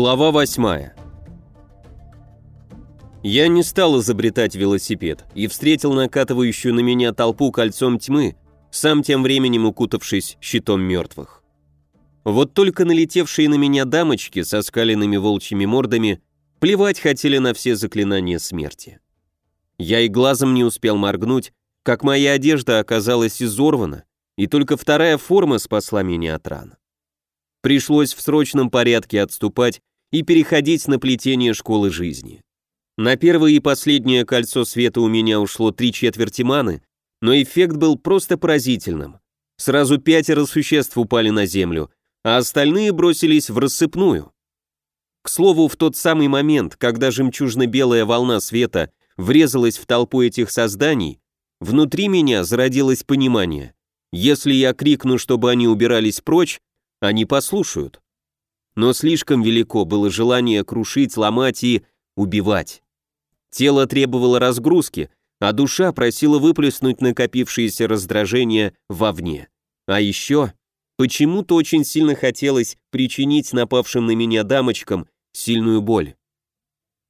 Глава 8 Я не стал изобретать велосипед и встретил накатывающую на меня толпу кольцом тьмы, сам тем временем укутавшись щитом мертвых. Вот только налетевшие на меня дамочки со скаленными волчьими мордами плевать хотели на все заклинания смерти. Я и глазом не успел моргнуть, как моя одежда оказалась изорвана, и только вторая форма спасла меня от ран. Пришлось в срочном порядке отступать и переходить на плетение школы жизни. На первое и последнее кольцо света у меня ушло три четверти маны, но эффект был просто поразительным. Сразу пятеро существ упали на землю, а остальные бросились в рассыпную. К слову, в тот самый момент, когда жемчужно-белая волна света врезалась в толпу этих созданий, внутри меня зародилось понимание. Если я крикну, чтобы они убирались прочь, они послушают. Но слишком велико было желание крушить, ломать и убивать. Тело требовало разгрузки, а душа просила выплеснуть накопившееся раздражение вовне. А еще почему-то очень сильно хотелось причинить напавшим на меня дамочкам сильную боль.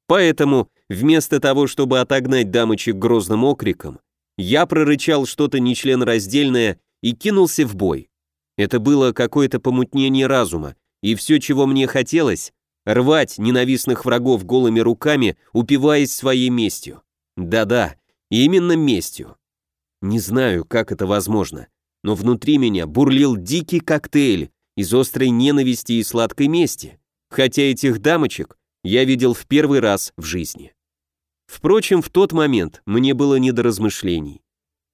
Поэтому, вместо того, чтобы отогнать дамочек грозным окриком, я прорычал что-то нечленораздельное и кинулся в бой. Это было какое-то помутнение разума, и все, чего мне хотелось, рвать ненавистных врагов голыми руками, упиваясь своей местью. Да-да, именно местью. Не знаю, как это возможно, но внутри меня бурлил дикий коктейль из острой ненависти и сладкой мести, хотя этих дамочек я видел в первый раз в жизни. Впрочем, в тот момент мне было не до размышлений.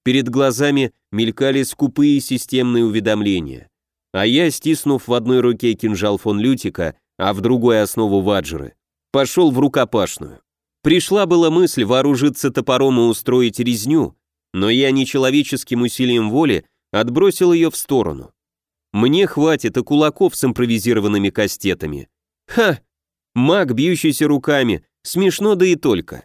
Перед глазами мелькали скупые системные уведомления. А я, стиснув в одной руке кинжал фон Лютика, а в другой основу ваджеры, пошел в рукопашную. Пришла была мысль вооружиться топором и устроить резню, но я нечеловеческим усилием воли отбросил ее в сторону. Мне хватит и кулаков с импровизированными кастетами. Ха! Маг, бьющийся руками, смешно да и только.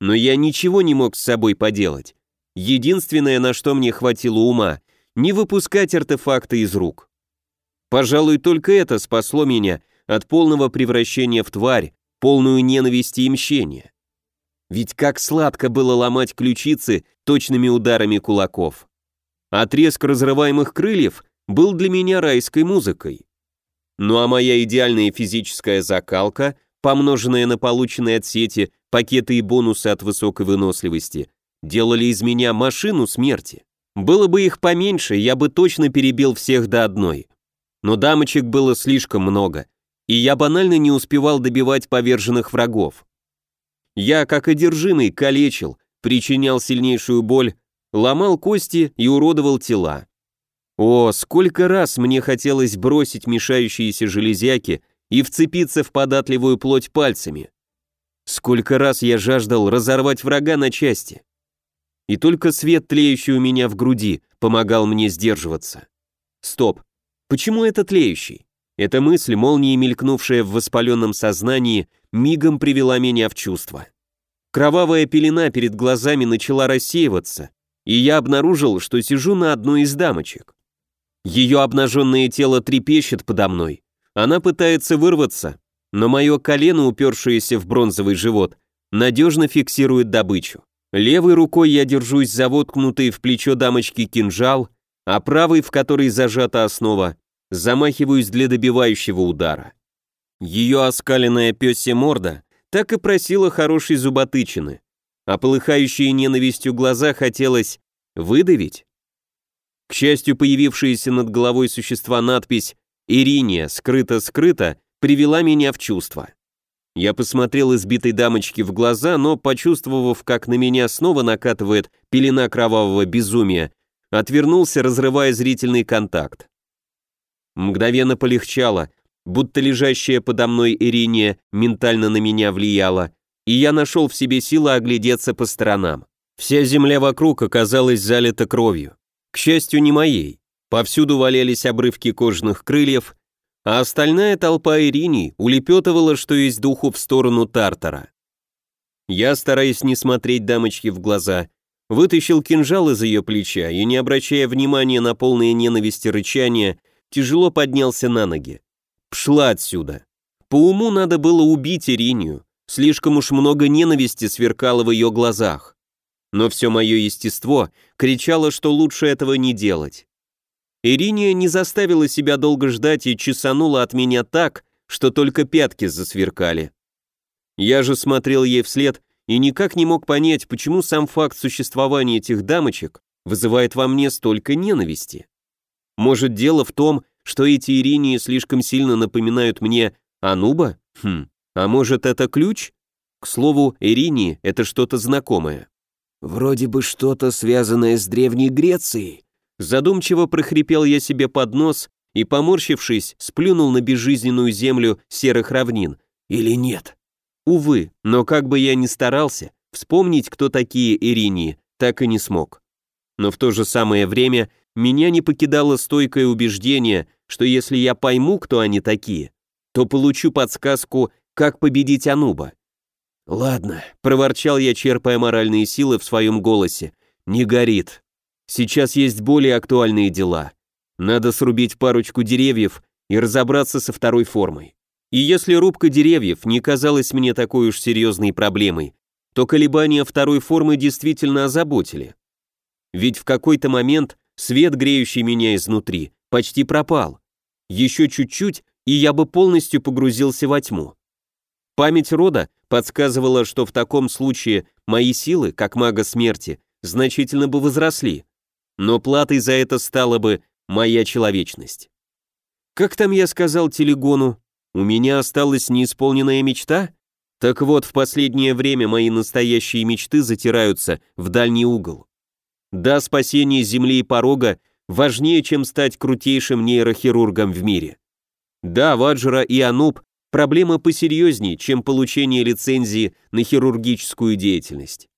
Но я ничего не мог с собой поделать. Единственное, на что мне хватило ума, не выпускать артефакты из рук. Пожалуй, только это спасло меня от полного превращения в тварь, полную ненависти и мщения. Ведь как сладко было ломать ключицы точными ударами кулаков. Отрезк разрываемых крыльев был для меня райской музыкой. Ну а моя идеальная физическая закалка, помноженная на полученные от сети пакеты и бонусы от высокой выносливости, делали из меня машину смерти. Было бы их поменьше, я бы точно перебил всех до одной. Но дамочек было слишком много, и я банально не успевал добивать поверженных врагов. Я, как одержимый, калечил, причинял сильнейшую боль, ломал кости и уродовал тела. О, сколько раз мне хотелось бросить мешающиеся железяки и вцепиться в податливую плоть пальцами. Сколько раз я жаждал разорвать врага на части и только свет, тлеющий у меня в груди, помогал мне сдерживаться. Стоп. Почему это тлеющий? Эта мысль, молнией мелькнувшая в воспаленном сознании, мигом привела меня в чувство. Кровавая пелена перед глазами начала рассеиваться, и я обнаружил, что сижу на одной из дамочек. Ее обнаженное тело трепещет подо мной. Она пытается вырваться, но мое колено, упершееся в бронзовый живот, надежно фиксирует добычу. Левой рукой я держусь за воткнутый в плечо дамочки кинжал, а правой, в которой зажата основа, замахиваюсь для добивающего удара. Ее оскаленная пёсья морда так и просила хорошей зуботычины, а полыхающие ненавистью глаза хотелось выдавить. К счастью, появившаяся над головой существа надпись «Ириния, скрыто-скрыто» привела меня в чувство. Я посмотрел избитой дамочке в глаза, но, почувствовав, как на меня снова накатывает пелена кровавого безумия, отвернулся, разрывая зрительный контакт. Мгновенно полегчало, будто лежащая подо мной Ириния ментально на меня влияла, и я нашел в себе силы оглядеться по сторонам. Вся земля вокруг оказалась залита кровью. К счастью, не моей. Повсюду валялись обрывки кожаных крыльев, а остальная толпа Ирини улепетывала, что есть духу, в сторону Тартара. Я, стараясь не смотреть дамочке в глаза, вытащил кинжал из ее плеча и, не обращая внимания на полные ненависти рычания, тяжело поднялся на ноги. Пшла отсюда. По уму надо было убить Иринию, слишком уж много ненависти сверкало в ее глазах. Но все мое естество кричало, что лучше этого не делать. Ириния не заставила себя долго ждать и чесанула от меня так, что только пятки засверкали. Я же смотрел ей вслед и никак не мог понять, почему сам факт существования этих дамочек вызывает во мне столько ненависти. Может, дело в том, что эти Иринии слишком сильно напоминают мне Ануба? Хм, а может, это ключ? К слову, Иринии — это что-то знакомое. Вроде бы что-то связанное с Древней Грецией. Задумчиво прохрипел я себе под нос и, поморщившись, сплюнул на безжизненную землю серых равнин. Или нет? Увы, но как бы я ни старался, вспомнить, кто такие Иринии, так и не смог. Но в то же самое время меня не покидало стойкое убеждение, что если я пойму, кто они такие, то получу подсказку, как победить Ануба. «Ладно», — проворчал я, черпая моральные силы в своем голосе, — «не горит. Сейчас есть более актуальные дела. Надо срубить парочку деревьев и разобраться со второй формой. И если рубка деревьев не казалась мне такой уж серьезной проблемой, то колебания второй формы действительно озаботили. Ведь в какой-то момент свет, греющий меня изнутри, почти пропал. Еще чуть-чуть, и я бы полностью погрузился во тьму. Память рода подсказывала, что в таком случае мои силы, как мага смерти, значительно бы возросли, но платой за это стала бы моя человечность. Как там я сказал Телегону, у меня осталась неисполненная мечта? Так вот, в последнее время мои настоящие мечты затираются в дальний угол. Да, спасение Земли и порога важнее, чем стать крутейшим нейрохирургом в мире. Да, Ваджра и Ануб проблема посерьезнее, чем получение лицензии на хирургическую деятельность.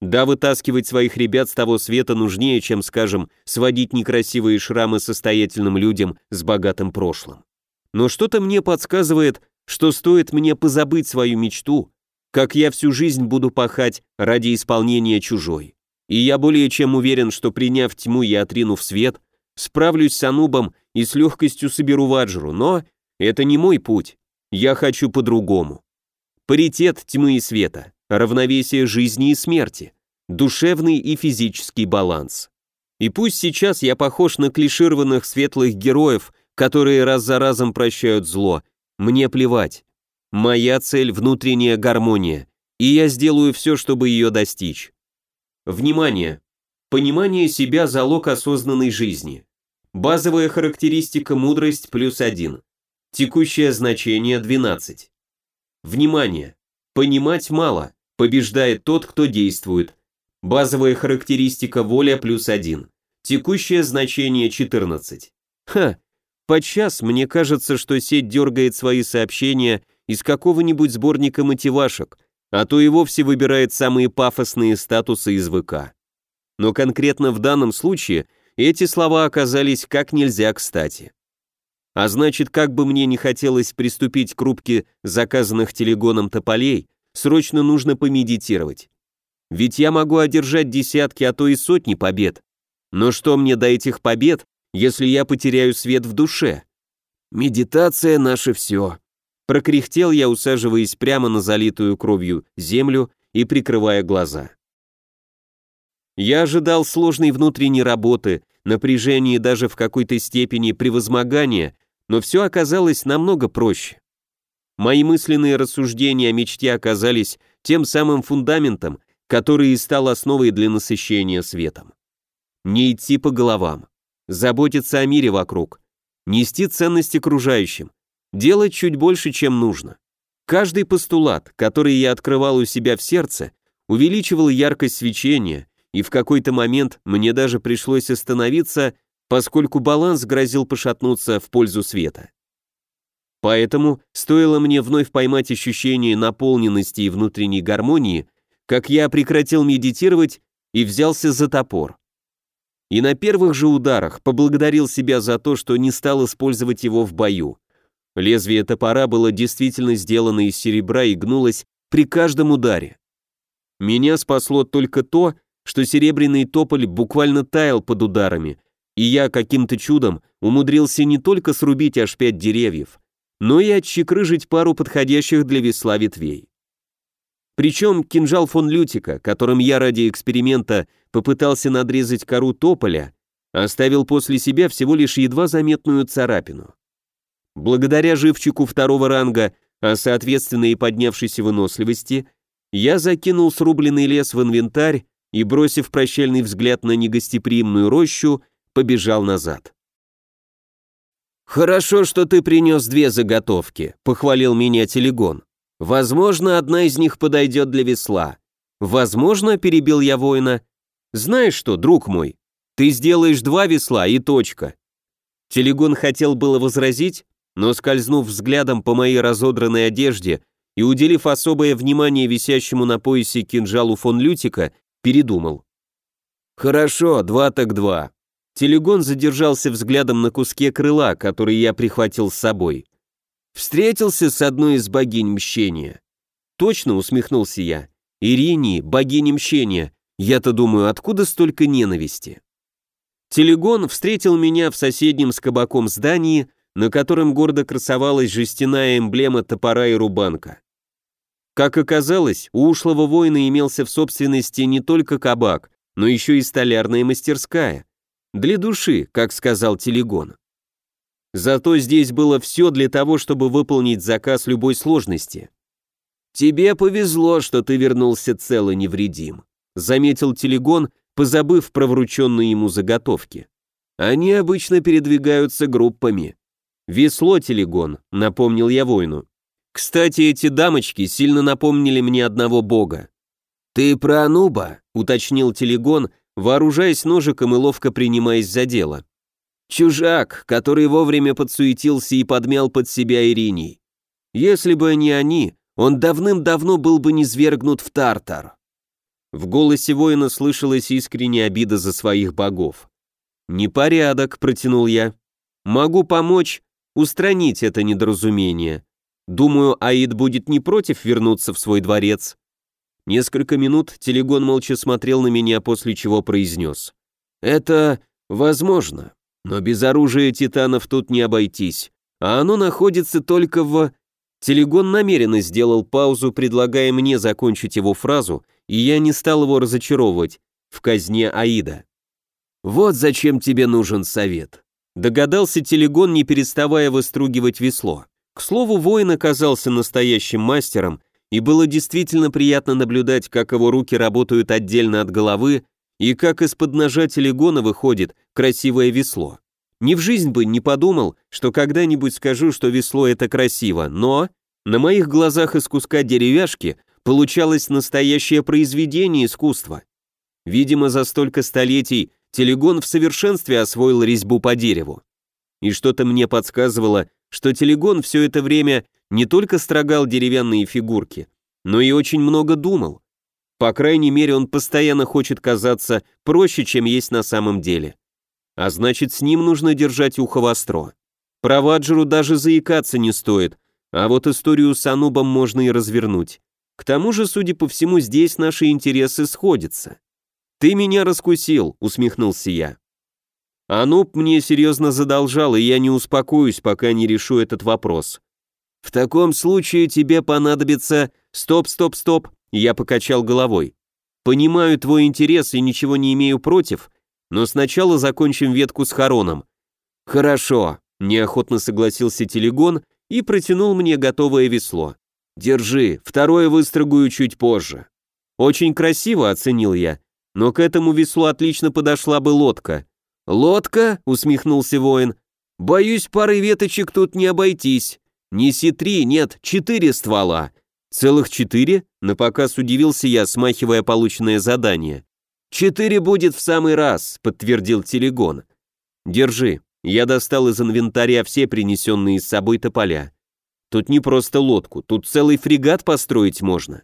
Да, вытаскивать своих ребят с того света нужнее, чем, скажем, сводить некрасивые шрамы состоятельным людям с богатым прошлым. Но что-то мне подсказывает, что стоит мне позабыть свою мечту, как я всю жизнь буду пахать ради исполнения чужой. И я более чем уверен, что приняв тьму и отринув свет, справлюсь с Анубом и с легкостью соберу Ваджру, но это не мой путь. Я хочу по-другому. Паритет тьмы и света, равновесие жизни и смерти, душевный и физический баланс. И пусть сейчас я похож на клишированных светлых героев, которые раз за разом прощают зло, мне плевать. Моя цель – внутренняя гармония, и я сделаю все, чтобы ее достичь. Внимание! Понимание себя – залог осознанной жизни. Базовая характеристика мудрость плюс один. Текущее значение 12. Внимание! Понимать мало, побеждает тот, кто действует. Базовая характеристика воля плюс 1. Текущее значение 14. Ха, подчас мне кажется, что сеть дергает свои сообщения из какого-нибудь сборника мотивашек, а то и вовсе выбирает самые пафосные статусы из ВК. Но конкретно в данном случае эти слова оказались как нельзя кстати. А значит, как бы мне не хотелось приступить к рубке заказанных телегоном тополей, срочно нужно помедитировать. Ведь я могу одержать десятки, а то и сотни побед. Но что мне до этих побед, если я потеряю свет в душе? Медитация — наше все. Прокряхтел я, усаживаясь прямо на залитую кровью землю и прикрывая глаза. Я ожидал сложной внутренней работы, напряжения даже в какой-то степени превозмогания, но все оказалось намного проще. Мои мысленные рассуждения о мечте оказались тем самым фундаментом, который и стал основой для насыщения светом. Не идти по головам, заботиться о мире вокруг, нести ценности окружающим, делать чуть больше, чем нужно. Каждый постулат, который я открывал у себя в сердце, увеличивал яркость свечения, и в какой-то момент мне даже пришлось остановиться поскольку баланс грозил пошатнуться в пользу света. Поэтому стоило мне вновь поймать ощущение наполненности и внутренней гармонии, как я прекратил медитировать и взялся за топор. И на первых же ударах поблагодарил себя за то, что не стал использовать его в бою. Лезвие топора было действительно сделано из серебра и гнулось при каждом ударе. Меня спасло только то, что серебряный тополь буквально таял под ударами, и я каким-то чудом умудрился не только срубить аж пять деревьев, но и отщекрыжить пару подходящих для весла ветвей. Причем кинжал фон Лютика, которым я ради эксперимента попытался надрезать кору тополя, оставил после себя всего лишь едва заметную царапину. Благодаря живчику второго ранга, а соответственно и поднявшейся выносливости, я закинул срубленный лес в инвентарь и, бросив прощальный взгляд на негостеприимную рощу, побежал назад. «Хорошо, что ты принес две заготовки», — похвалил меня Телегон. Возможно, одна из них подойдет для весла. Возможно, перебил я воина. Знаешь что, друг мой, ты сделаешь два весла и точка. Телегон хотел было возразить, но скользнув взглядом по моей разодранной одежде и уделив особое внимание висящему на поясе кинжалу фон Лютика, передумал. «Хорошо, два так два». Телегон задержался взглядом на куске крыла, который я прихватил с собой. Встретился с одной из богинь мщения. Точно, усмехнулся я. Иринии, богиня мщения. Я-то думаю, откуда столько ненависти? Телегон встретил меня в соседнем с кабаком здании, на котором гордо красовалась жестяная эмблема топора и рубанка. Как оказалось, у ушлого воина имелся в собственности не только кабак, но еще и столярная мастерская. Для души, как сказал Телегон. Зато здесь было все для того, чтобы выполнить заказ любой сложности. «Тебе повезло, что ты вернулся цел и невредим», заметил Телегон, позабыв про врученные ему заготовки. «Они обычно передвигаются группами». «Весло, Телегон», — напомнил я воину. «Кстати, эти дамочки сильно напомнили мне одного бога». «Ты про Ануба?» — уточнил Телегон, вооружаясь ножиком и ловко принимаясь за дело. Чужак, который вовремя подсуетился и подмял под себя Ириней. Если бы не они, он давным-давно был бы низвергнут в Тартар. В голосе воина слышалась искренняя обида за своих богов. «Непорядок», — протянул я. «Могу помочь устранить это недоразумение. Думаю, Аид будет не против вернуться в свой дворец». Несколько минут Телегон молча смотрел на меня, после чего произнес. «Это возможно. Но без оружия титанов тут не обойтись, а оно находится только в... Телегон намеренно сделал паузу, предлагая мне закончить его фразу, и я не стал его разочаровывать, в казне Аида. «Вот зачем тебе нужен совет», — догадался Телегон, не переставая выстругивать весло. К слову, воин оказался настоящим мастером, и было действительно приятно наблюдать, как его руки работают отдельно от головы, и как из-под ножа телегона выходит красивое весло. Ни в жизнь бы не подумал, что когда-нибудь скажу, что весло это красиво, но на моих глазах из куска деревяшки получалось настоящее произведение искусства. Видимо, за столько столетий телегон в совершенстве освоил резьбу по дереву. И что-то мне подсказывало, что телегон все это время не только строгал деревянные фигурки, но и очень много думал. По крайней мере, он постоянно хочет казаться проще, чем есть на самом деле. А значит, с ним нужно держать ухо востро. Про Ваджеру даже заикаться не стоит, а вот историю с Анубом можно и развернуть. К тому же, судя по всему, здесь наши интересы сходятся. «Ты меня раскусил», — усмехнулся я. Ануб мне серьезно задолжал, и я не успокоюсь, пока не решу этот вопрос. В таком случае тебе понадобится... Стоп, стоп, стоп. Я покачал головой. «Понимаю твой интерес и ничего не имею против, но сначала закончим ветку с Хароном». «Хорошо», — неохотно согласился Телегон и протянул мне готовое весло. «Держи, второе выстрогую чуть позже». «Очень красиво», — оценил я, «но к этому веслу отлично подошла бы лодка». «Лодка?» — усмехнулся воин. «Боюсь, пары веточек тут не обойтись. Неси три, нет, четыре ствола. «Целых четыре?» — напоказ удивился я, смахивая полученное задание. «Четыре будет в самый раз», — подтвердил Телегон. «Держи». Я достал из инвентаря все принесенные с собой тополя. Тут не просто лодку, тут целый фрегат построить можно.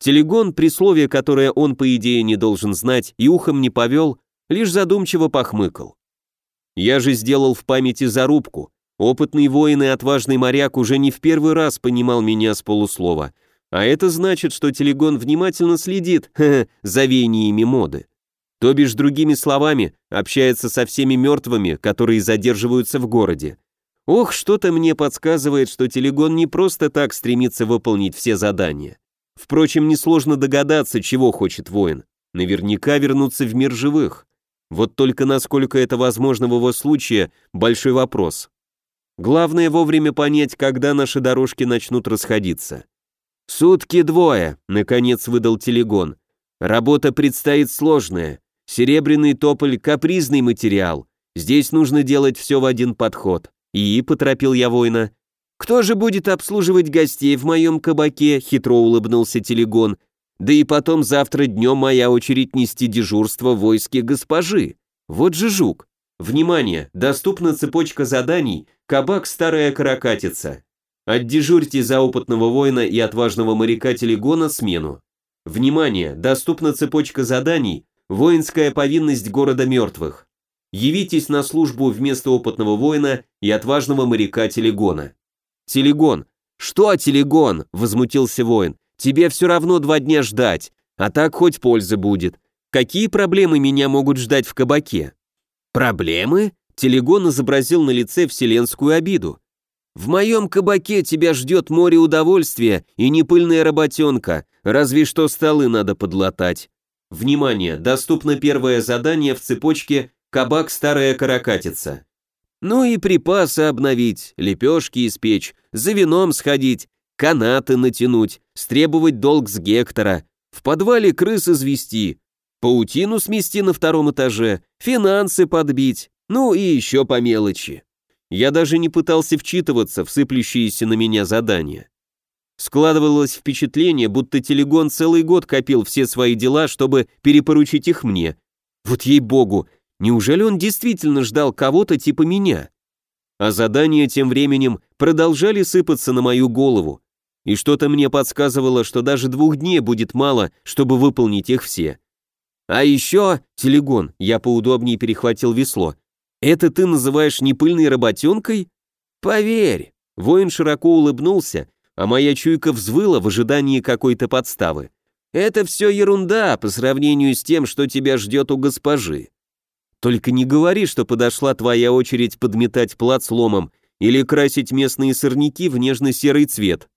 Телегон, при слове, которое он, по идее, не должен знать, и ухом не повел, лишь задумчиво похмыкал. Я же сделал в памяти зарубку, Опытный воин и отважный моряк уже не в первый раз понимал меня с полуслова, а это значит, что Телегон внимательно следит за веяниями моды. То бишь, другими словами, общается со всеми мертвыми, которые задерживаются в городе. Ох, что-то мне подсказывает, что Телегон не просто так стремится выполнить все задания. Впрочем, несложно догадаться, чего хочет воин. Наверняка вернуться в мир живых. Вот только насколько это возможно в его случае, большой вопрос. Главное вовремя понять, когда наши дорожки начнут расходиться. «Сутки двое», — наконец выдал Телегон. «Работа предстоит сложная. Серебряный тополь — капризный материал. Здесь нужно делать все в один подход». «И», — поторопил я воина. «Кто же будет обслуживать гостей в моем кабаке?» — хитро улыбнулся Телегон. «Да и потом завтра днем моя очередь нести дежурство в войске госпожи. Вот же жук. Внимание, доступна цепочка заданий «Кабак Старая Каракатица». Отдежурьте за опытного воина и отважного моряка Телегона смену. Внимание! Доступна цепочка заданий «Воинская повинность города мертвых». Явитесь на службу вместо опытного воина и отважного моряка Телегона. Телегон. Что, Телегон? Возмутился воин. Тебе все равно два дня ждать, а так хоть польза будет. Какие проблемы меня могут ждать в кабаке? Проблемы? Телегон изобразил на лице вселенскую обиду. В моем кабаке тебя ждет море удовольствия и непыльная работенка, разве что столы надо подлатать. Внимание, доступно первое задание в цепочке «Кабак Старая Каракатица». Ну и припасы обновить, лепешки испечь, за вином сходить, канаты натянуть, стребовать долг с Гектора, в подвале крыс извести, паутину смести на втором этаже, финансы подбить, ну и еще по мелочи. Я даже не пытался вчитываться в сыплющиеся на меня задания. Складывалось впечатление, будто Телегон целый год копил все свои дела, чтобы перепоручить их мне. Вот ей-богу, неужели он действительно ждал кого-то типа меня? А задания тем временем продолжали сыпаться на мою голову, и что-то мне подсказывало, что даже двух дней будет мало, чтобы выполнить их все. А еще, Телегон, я поудобнее перехватил весло, это ты называешь непыльной работенкой? Поверь. Воин широко улыбнулся, а моя чуйка взвыла в ожидании какой-то подставы. Это все ерунда по сравнению с тем, что тебя ждет у госпожи. Только не говори, что подошла твоя очередь подметать плац ломом или красить местные сорняки в нежно-серый цвет.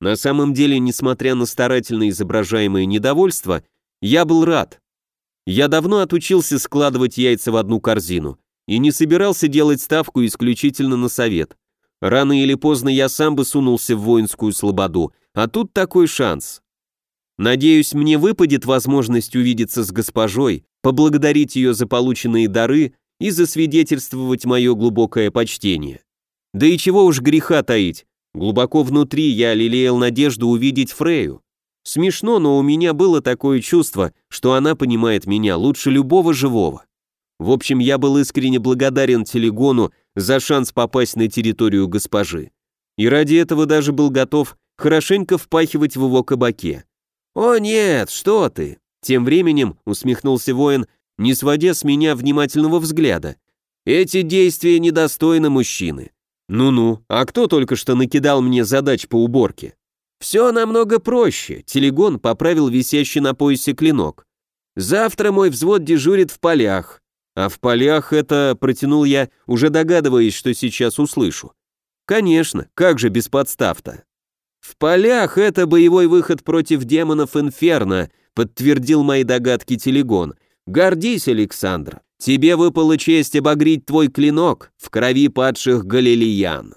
На самом деле, несмотря на старательно изображаемое недовольство, я был рад. Я давно отучился складывать яйца в одну корзину и не собирался делать ставку исключительно на совет. Рано или поздно я сам бы сунулся в воинскую слободу, а тут такой шанс. Надеюсь, мне выпадет возможность увидеться с госпожой, поблагодарить ее за полученные дары и засвидетельствовать мое глубокое почтение. Да и чего уж греха таить, глубоко внутри я лелеял надежду увидеть Фрею. Смешно, но у меня было такое чувство, что она понимает меня лучше любого живого. В общем, я был искренне благодарен Телегону за шанс попасть на территорию госпожи. И ради этого даже был готов хорошенько впахивать в его кабаке. «О нет, что ты!» Тем временем усмехнулся воин, не сводя с меня внимательного взгляда. «Эти действия недостойны мужчины. Ну-ну, а кто только что накидал мне задач по уборке?» «Все намного проще», — Телегон поправил висящий на поясе клинок. «Завтра мой взвод дежурит в полях. А в полях это, протянул я, уже догадываясь, что сейчас услышу. Конечно, как же без подстав-то? В полях это боевой выход против демонов Инферно, подтвердил мои догадки Телегон. Гордись, Александр. Тебе выпала честь обогреть твой клинок в крови падших галилеян.